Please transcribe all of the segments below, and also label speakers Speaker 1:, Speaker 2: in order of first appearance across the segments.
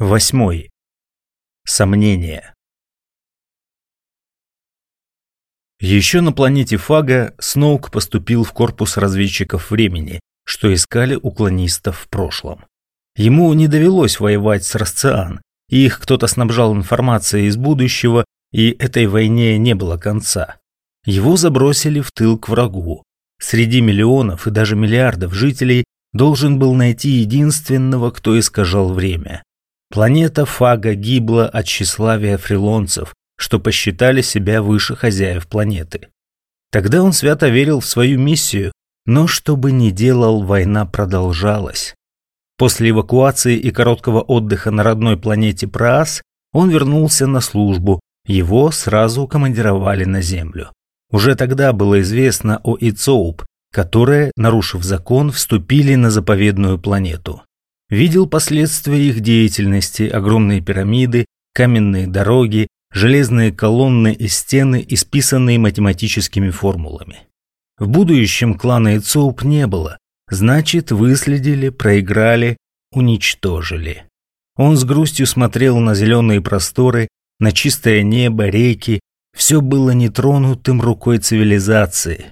Speaker 1: Восьмой. Сомнение. Еще на планете Фага Сноук поступил в корпус разведчиков времени, что искали уклонистов в прошлом. Ему не довелось воевать с Расциан, их кто-то снабжал информацией из будущего, и этой войне не было конца. Его забросили в тыл к врагу. Среди миллионов и даже миллиардов жителей должен был найти единственного, кто искажал время. Планета Фага гибла от тщеславия фрилонцев, что посчитали себя выше хозяев планеты. Тогда он свято верил в свою миссию, но что бы ни делал, война продолжалась. После эвакуации и короткого отдыха на родной планете Праас он вернулся на службу, его сразу командировали на Землю. Уже тогда было известно о Ицоуп, которые, нарушив закон, вступили на заповедную планету видел последствия их деятельности, огромные пирамиды, каменные дороги, железные колонны и стены, исписанные математическими формулами. В будущем клана Ицоуп не было, значит, выследили, проиграли, уничтожили. Он с грустью смотрел на зеленые просторы, на чистое небо, реки, все было нетронутым рукой цивилизации.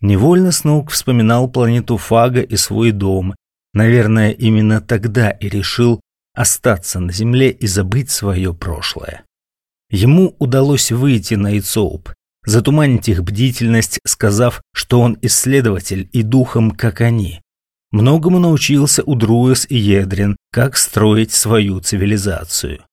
Speaker 1: Невольно Сноук вспоминал планету Фага и свой дом, Наверное, именно тогда и решил остаться на земле и забыть свое прошлое. Ему удалось выйти на Ицоуп, затуманить их бдительность, сказав, что он исследователь и духом, как они. Многому научился у Друэс и Едрин, как строить свою цивилизацию.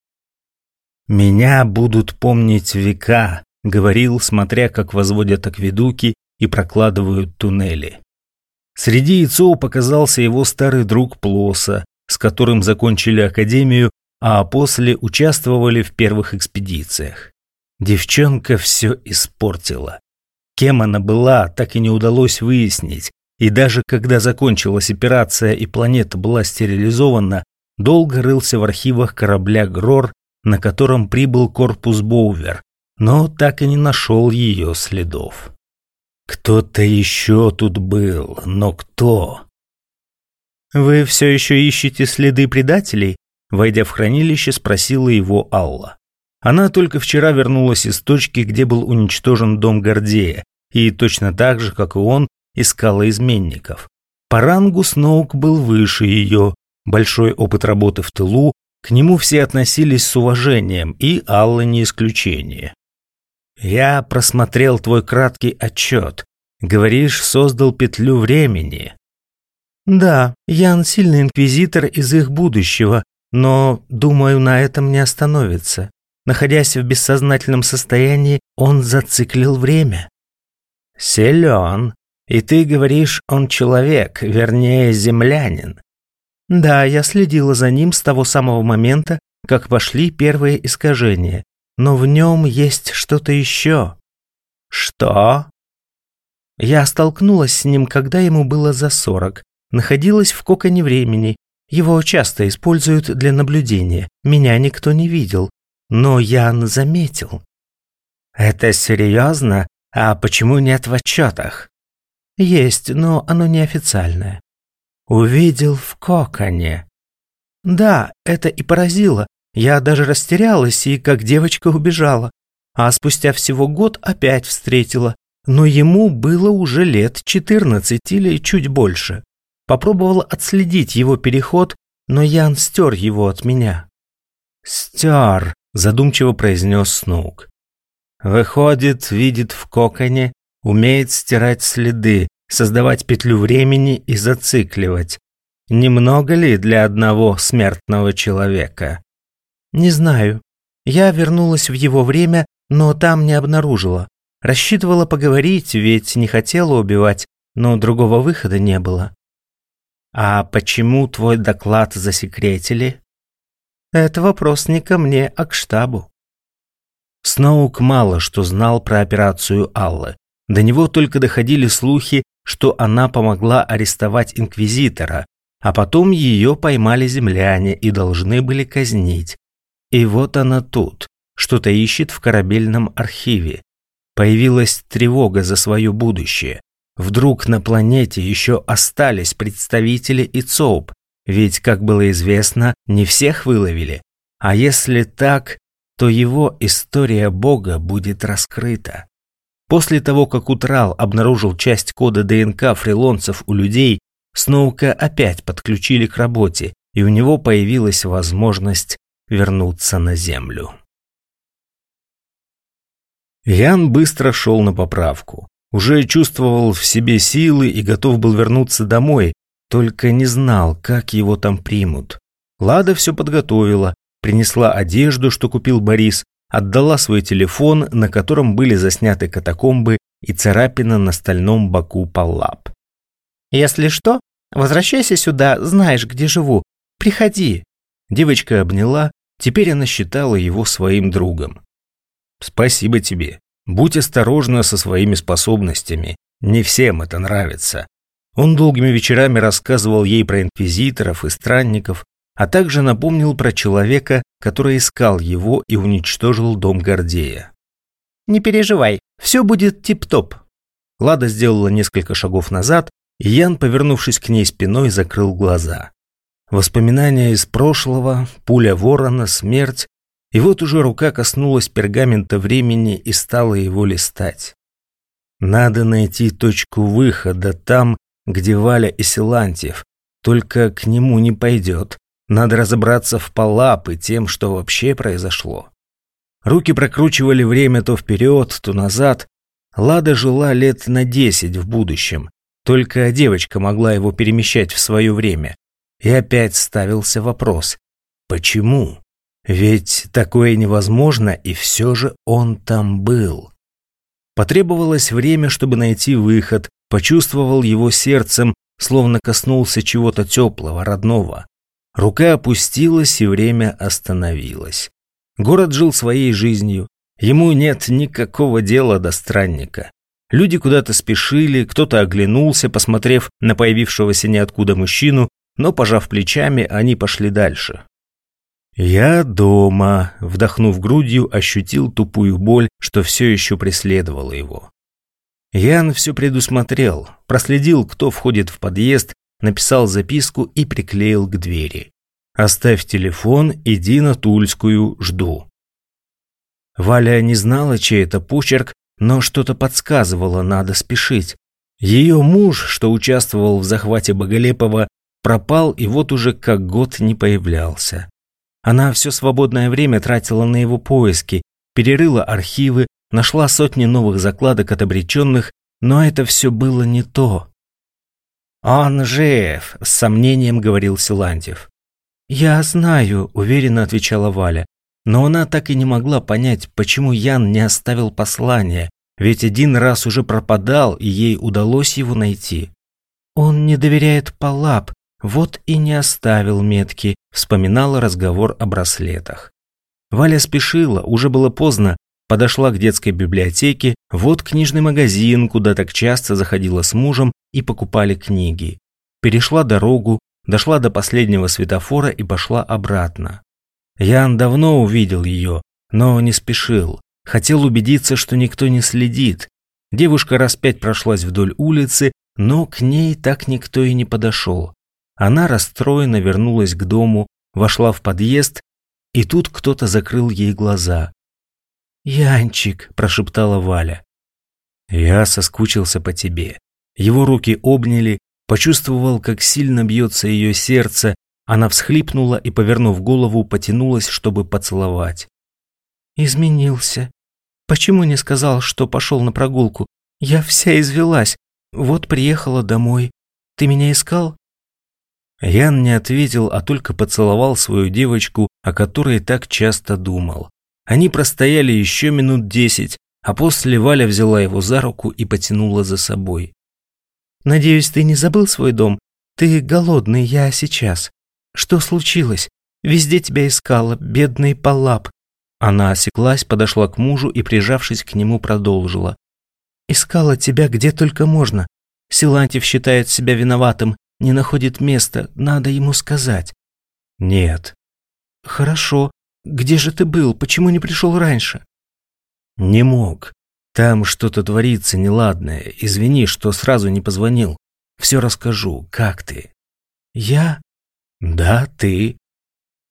Speaker 1: «Меня будут помнить века», — говорил, смотря как возводят акведуки и прокладывают туннели. Среди яйцов показался его старый друг Плоса, с которым закончили академию, а после участвовали в первых экспедициях. Девчонка все испортила. Кем она была, так и не удалось выяснить, и даже когда закончилась операция и планета была стерилизована, долго рылся в архивах корабля «Грор», на котором прибыл корпус Боувер, но так и не нашел ее следов. Кто-то еще тут был, но кто? «Вы все еще ищете следы предателей?» Войдя в хранилище, спросила его Алла. Она только вчера вернулась из точки, где был уничтожен дом Гордея, и точно так же, как и он, искала изменников. По рангу Сноук был выше ее, большой опыт работы в тылу, к нему все относились с уважением, и Алла не исключение. Я просмотрел твой краткий отчет. Говоришь, создал петлю времени. Да, Ян сильный инквизитор из их будущего, но, думаю, на этом не остановится. Находясь в бессознательном состоянии, он зациклил время. Силен. И ты говоришь, он человек, вернее, землянин. Да, я следила за ним с того самого момента, как пошли первые искажения но в нем есть что-то еще. Что? Я столкнулась с ним, когда ему было за сорок. Находилась в коконе времени. Его часто используют для наблюдения. Меня никто не видел. Но Ян заметил. Это серьезно? А почему нет в отчетах? Есть, но оно неофициальное. Увидел в коконе. Да, это и поразило. Я даже растерялась и, как девочка, убежала. А спустя всего год опять встретила. Но ему было уже лет 14 или чуть больше. Попробовала отследить его переход, но Ян стер его от меня. «Стер», – задумчиво произнес Сноук. «Выходит, видит в коконе, умеет стирать следы, создавать петлю времени и зацикливать. Немного ли для одного смертного человека?» «Не знаю. Я вернулась в его время, но там не обнаружила. Рассчитывала поговорить, ведь не хотела убивать, но другого выхода не было». «А почему твой доклад засекретили?» «Это вопрос не ко мне, а к штабу». Сноук мало что знал про операцию Аллы. До него только доходили слухи, что она помогла арестовать инквизитора, а потом ее поймали земляне и должны были казнить. И вот она тут, что-то ищет в корабельном архиве. Появилась тревога за свое будущее. Вдруг на планете еще остались представители ИЦОП, ведь, как было известно, не всех выловили, А если так, то его история Бога будет раскрыта. После того, как Утрал обнаружил часть кода ДНК фрилонцев у людей, Сноука опять подключили к работе, и у него появилась возможность вернуться на Землю. Ян быстро шел на поправку. Уже чувствовал в себе силы и готов был вернуться домой, только не знал, как его там примут. Лада все подготовила, принесла одежду, что купил Борис, отдала свой телефон, на котором были засняты катакомбы и царапина на стальном боку Паллап.
Speaker 2: «Если что, возвращайся сюда, знаешь, где живу. Приходи».
Speaker 1: Девочка обняла, теперь она считала его своим другом. «Спасибо тебе. Будь осторожна со своими способностями. Не всем это нравится». Он долгими вечерами рассказывал ей про инквизиторов и странников, а также напомнил про человека, который искал его и уничтожил дом Гордея.
Speaker 2: «Не переживай, все будет тип-топ».
Speaker 1: Лада сделала несколько шагов назад, и Ян, повернувшись к ней спиной, закрыл глаза. Воспоминания из прошлого, пуля ворона, смерть, и вот уже рука коснулась пергамента времени и стала его листать. Надо найти точку выхода там, где Валя и Силантьев, только к нему не пойдет. Надо разобраться в Палап и тем, что вообще произошло. Руки прокручивали время то вперед, то назад. Лада жила лет на десять в будущем. Только девочка могла его перемещать в свое время. И опять ставился вопрос. Почему? Ведь такое невозможно, и все же он там был. Потребовалось время, чтобы найти выход, почувствовал его сердцем, словно коснулся чего-то теплого, родного. Рука опустилась, и время остановилось. Город жил своей жизнью. Ему нет никакого дела до странника. Люди куда-то спешили, кто-то оглянулся, посмотрев на появившегося ниоткуда мужчину, но, пожав плечами, они пошли дальше. «Я дома», — вдохнув грудью, ощутил тупую боль, что все еще преследовало его. Ян все предусмотрел, проследил, кто входит в подъезд, написал записку и приклеил к двери. «Оставь телефон, иди на Тульскую, жду». Валя не знала, чей это почерк, но что-то подсказывало, надо спешить. Ее муж, что участвовал в захвате Боголепова, пропал и вот уже как год не появлялся. Она все свободное время тратила на его поиски, перерыла архивы, нашла сотни новых закладок от обреченных, но это все было не то. «Он жив», — с сомнением говорил Силантьев. «Я знаю», — уверенно отвечала Валя. Но она так и не могла понять, почему Ян не оставил послание, ведь один раз уже пропадал, и ей удалось его найти. «Он не доверяет Палап, вот и не оставил метки», — вспоминала разговор о браслетах. Валя спешила, уже было поздно, подошла к детской библиотеке, вот книжный магазин, куда так часто заходила с мужем и покупали книги. Перешла дорогу, дошла до последнего светофора и пошла обратно. Ян давно увидел ее, но не спешил. Хотел убедиться, что никто не следит. Девушка раз пять прошлась вдоль улицы, но к ней так никто и не подошел. Она расстроенно вернулась к дому, вошла в подъезд, и тут кто-то закрыл ей глаза. «Янчик», – прошептала Валя. «Я соскучился по тебе». Его руки обняли, почувствовал, как сильно бьется ее сердце, она всхлипнула и, повернув голову, потянулась, чтобы поцеловать. «Изменился. Почему не сказал, что пошел на прогулку? Я вся извелась. Вот приехала домой. Ты меня искал?» Ян не ответил, а только поцеловал свою девочку, о которой так часто думал. Они простояли еще минут десять, а после Валя взяла его за руку и потянула за собой. «Надеюсь, ты не забыл свой дом? Ты голодный, я сейчас. Что случилось? Везде тебя искала, бедный Палап». Она осеклась, подошла к мужу и, прижавшись к нему, продолжила. «Искала тебя где только можно. Силантьев считает себя виноватым, не находит места, надо ему сказать». «Нет». «Хорошо, где же ты был? Почему не пришел раньше?» «Не мог. Там что-то творится неладное. Извини, что сразу не позвонил. Все расскажу. Как ты?» «Я?» «Да, ты».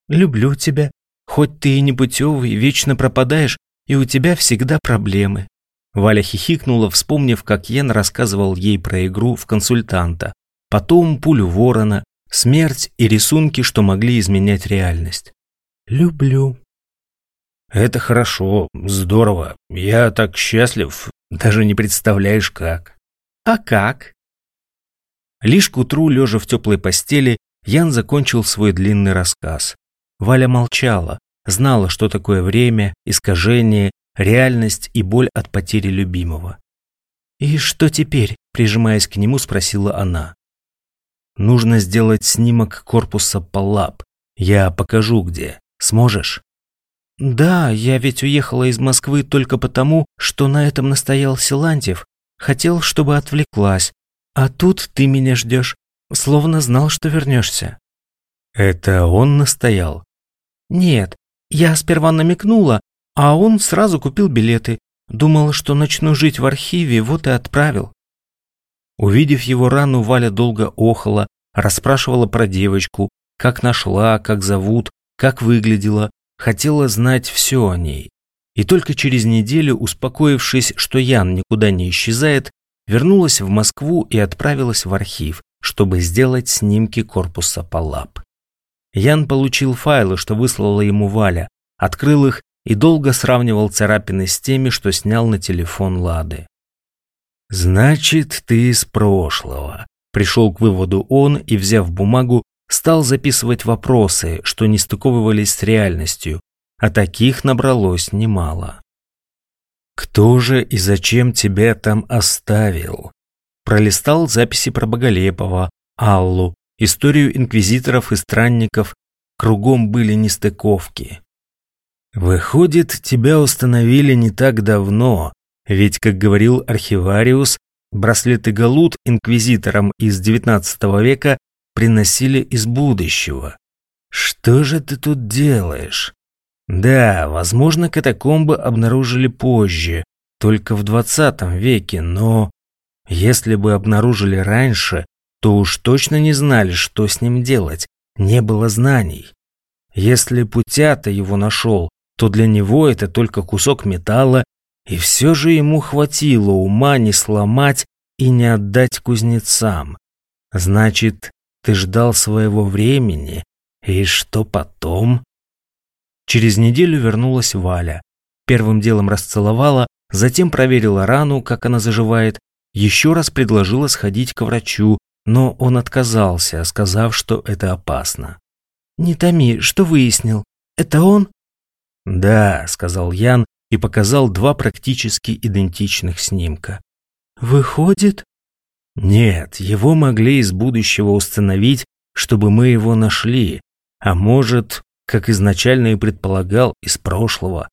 Speaker 1: «Люблю тебя.
Speaker 2: Хоть ты и непутевый, вечно пропадаешь, и у тебя всегда проблемы».
Speaker 1: Валя хихикнула, вспомнив, как Йен рассказывал ей про игру в консультанта, потом пулю ворона, смерть и рисунки, что могли изменять реальность.
Speaker 2: «Люблю».
Speaker 1: «Это хорошо, здорово. Я так счастлив, даже не представляешь как».
Speaker 2: «А как?»
Speaker 1: Лишь к утру, лежа в теплой постели, Ян закончил свой длинный рассказ. Валя молчала, знала, что такое время, искажение, реальность и боль от потери любимого.
Speaker 2: «И что теперь?» – прижимаясь к нему, спросила она.
Speaker 1: «Нужно сделать снимок корпуса Палап. Я покажу, где. Сможешь?»
Speaker 2: «Да, я ведь уехала из Москвы только потому, что на этом настоял Силантьев. Хотел, чтобы отвлеклась. А тут ты меня ждешь, словно знал, что вернешься».
Speaker 1: «Это он настоял?»
Speaker 2: «Нет, я сперва намекнула, а он сразу купил билеты. Думал, что начну жить в архиве, вот и отправил».
Speaker 1: Увидев его рану, Валя долго охала, расспрашивала про девочку, как нашла, как зовут, как выглядела, хотела знать все о ней. И только через неделю, успокоившись, что Ян никуда не исчезает, вернулась в Москву и отправилась в архив, чтобы сделать снимки корпуса Палап. Ян получил файлы, что выслала ему Валя, открыл их и долго сравнивал царапины с теми, что снял на телефон Лады. «Значит, ты из прошлого», – пришел к выводу он и, взяв бумагу, стал записывать вопросы, что не стыковывались с реальностью, а таких набралось немало. «Кто же и зачем тебя там оставил?» Пролистал записи про Боголепова, Аллу, историю инквизиторов и странников, кругом были нестыковки. Выходит, тебя установили не так давно, ведь, как говорил архивариус, браслеты Галут инквизиторам из XIX века приносили из будущего. Что же ты тут делаешь? Да, возможно, катакомбы обнаружили позже, только в 20 веке, но если бы обнаружили раньше, то уж точно не знали, что с ним делать, не было знаний. Если Путята его нашел, то для него это только кусок металла, и все же ему хватило ума не сломать и не отдать кузнецам. Значит, ты ждал своего времени, и что потом? Через неделю вернулась Валя. Первым делом расцеловала, затем проверила рану, как она заживает, еще раз предложила сходить к врачу, но он отказался, сказав, что это опасно.
Speaker 2: «Не томи, что выяснил? Это он?»
Speaker 1: «Да», — сказал Ян и показал два практически идентичных снимка.
Speaker 2: «Выходит?»
Speaker 1: «Нет, его могли из будущего установить, чтобы мы его нашли, а может, как изначально и предполагал, из прошлого.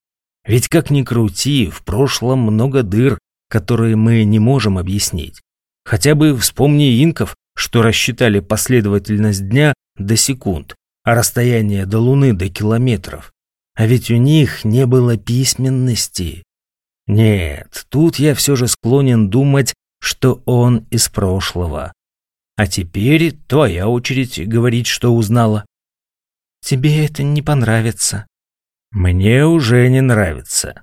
Speaker 1: Ведь как ни крути, в прошлом много дыр, которые мы не можем объяснить. Хотя бы вспомни инков, что рассчитали последовательность дня до секунд, а расстояние до Луны до километров. А ведь у них не было письменности. Нет, тут я все же склонен думать, что он из прошлого. А теперь твоя очередь говорить, что узнала.
Speaker 2: Тебе это не понравится.
Speaker 1: Мне уже не нравится.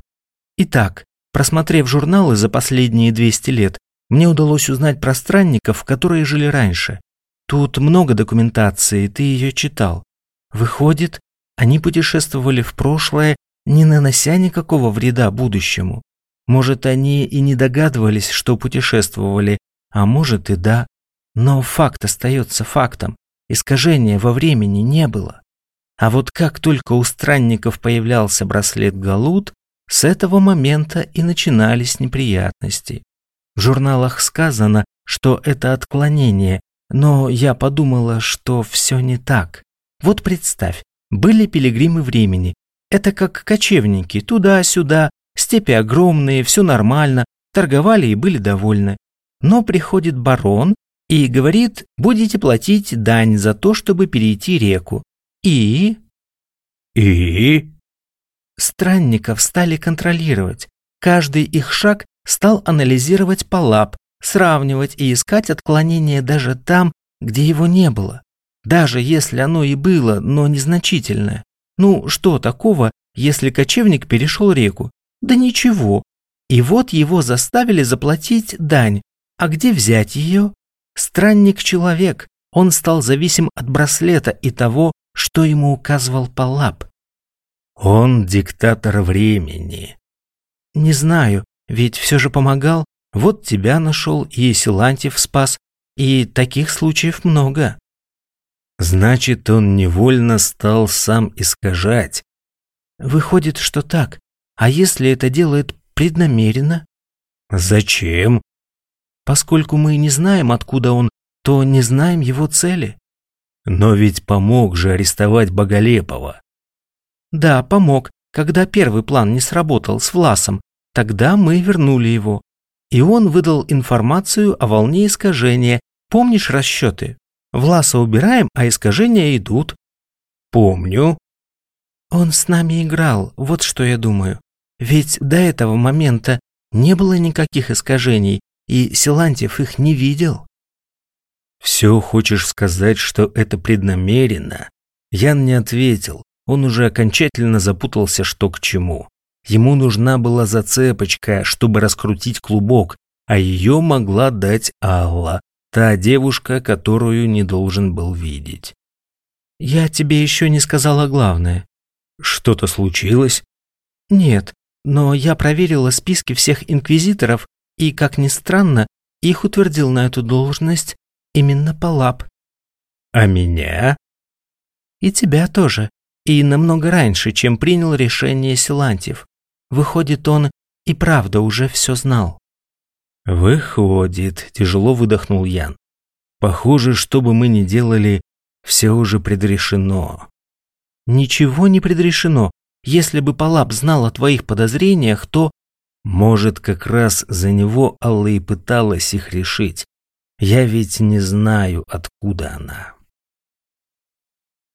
Speaker 2: Итак, просмотрев журналы за последние 200 лет, мне удалось узнать про странников, которые жили раньше. Тут много документации, ты ее читал. Выходит, они путешествовали в прошлое, не нанося никакого вреда будущему. Может, они и не догадывались, что путешествовали, а может и да. Но факт остается фактом. Искажения во времени не было. А вот как только у странников появлялся браслет Галут, с этого момента и начинались неприятности. В журналах сказано, что это отклонение, но я подумала, что все не так. Вот представь, были пилигримы времени. Это как кочевники, туда-сюда, степи огромные, все нормально, торговали и были довольны. Но приходит барон и говорит, будете платить дань за то, чтобы перейти реку. И...
Speaker 1: И...
Speaker 2: Странников стали контролировать. Каждый их шаг стал анализировать полап, сравнивать и искать отклонения даже там, где его не было. Даже если оно и было, но незначительное. Ну, что такого, если кочевник перешел реку? Да ничего. И вот его заставили заплатить дань. А где взять ее? Странник-человек. Он стал зависим от браслета и того, что ему указывал Палап.
Speaker 1: Он диктатор времени.
Speaker 2: Не знаю, ведь все же помогал. Вот тебя нашел и Силантьев спас. И таких случаев много.
Speaker 1: Значит, он невольно стал сам искажать.
Speaker 2: Выходит, что так. А если это делает преднамеренно?
Speaker 1: Зачем?
Speaker 2: Поскольку мы не знаем, откуда он, то не знаем его цели.
Speaker 1: Но ведь помог же арестовать Боголепова.
Speaker 2: Да, помог, когда первый план не сработал с Власом. Тогда мы вернули его. И он выдал информацию о волне искажения. Помнишь расчеты? Власа убираем, а искажения идут.
Speaker 1: Помню.
Speaker 2: Он с нами играл, вот что я думаю. Ведь до этого момента не было никаких искажений, и Силантьев их не видел.
Speaker 1: Все хочешь сказать, что это преднамеренно? Ян не ответил. Он уже окончательно запутался, что к чему. Ему нужна была зацепочка, чтобы раскрутить клубок, а ее могла дать Алла, Та девушка, которую не должен был видеть.
Speaker 2: «Я тебе еще не сказала главное».
Speaker 1: «Что-то случилось?»
Speaker 2: «Нет, но я проверила списки всех инквизиторов, и, как ни странно, их утвердил на эту должность именно Палап».
Speaker 1: «А меня?»
Speaker 2: «И тебя тоже. И намного раньше, чем принял решение Силантьев. Выходит, он и правда уже все знал».
Speaker 1: «Выходит», – тяжело выдохнул Ян. «Похоже, что бы мы ни делали, все уже предрешено».
Speaker 2: «Ничего не предрешено. Если бы Палап знал о твоих подозрениях, то...»
Speaker 1: «Может, как раз за него Алла и пыталась их решить. Я ведь не знаю, откуда она».